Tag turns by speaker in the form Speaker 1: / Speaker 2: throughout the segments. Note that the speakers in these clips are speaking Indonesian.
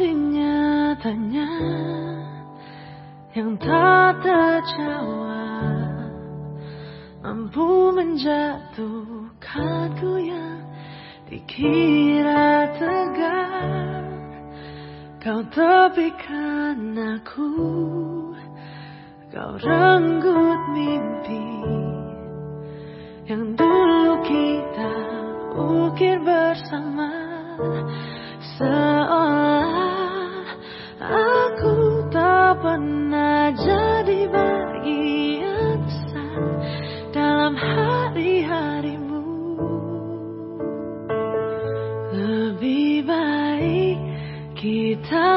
Speaker 1: Seandainya tanya yang tak terjawab mampu menjatuhkanku yang dikira tegar, kau tepikan aku, kau renggut mimpi yang dulu kini kita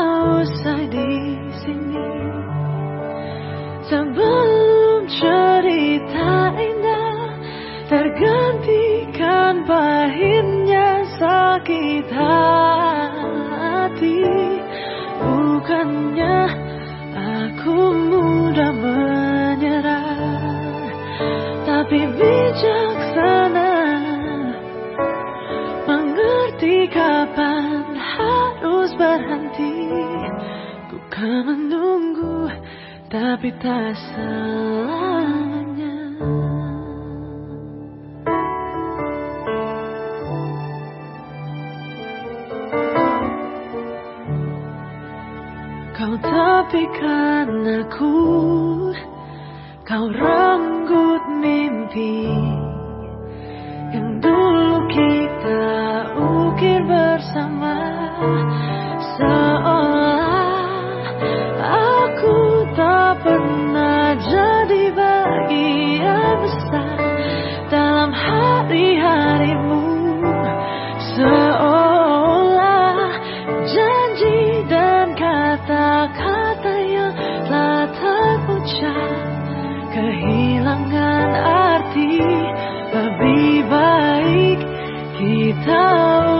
Speaker 1: usai di sini. Sebelum cerita indah tergantikan pahitnya sakit hati. Bukannya kan menunggu tapi tak selamanya Kau tepikan aku Kau renggut mimpi Yang dulu kita ukir bersama kita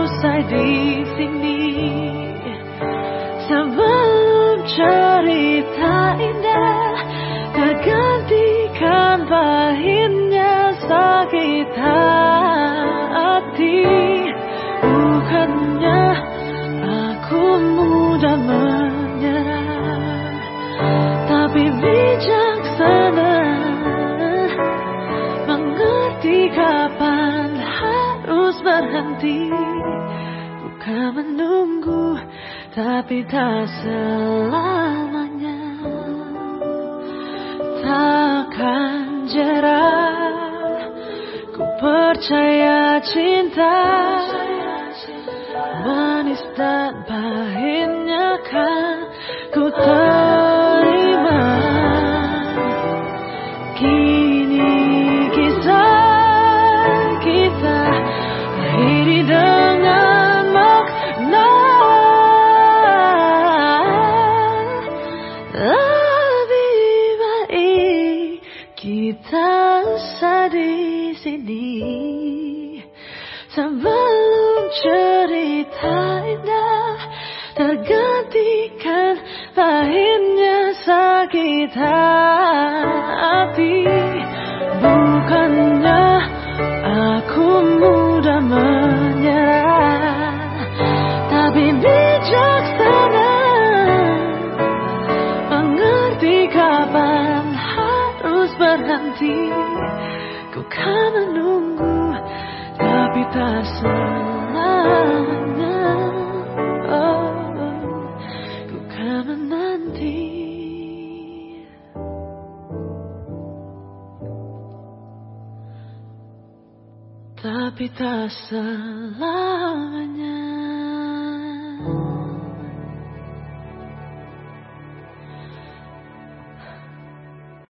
Speaker 1: usai di sini. Sebelum cerita indah Tergantikan pahitnya sakit hati. Bukannya aku mudah berhenti. Bukan menunggu tapi tak selamanya. Takkan jerah Ku percaya cinta. Manis dan pahitnya kan ku terima sini. Sebelum cerita indah Tergantikan pahitnya sakit hati. Bukannya aku mudah menyerah Tapi bijaksana Mengerti kapan harus berhenti. Ku kan selamanya oh, Ku kan menanti Tapi tak selamanya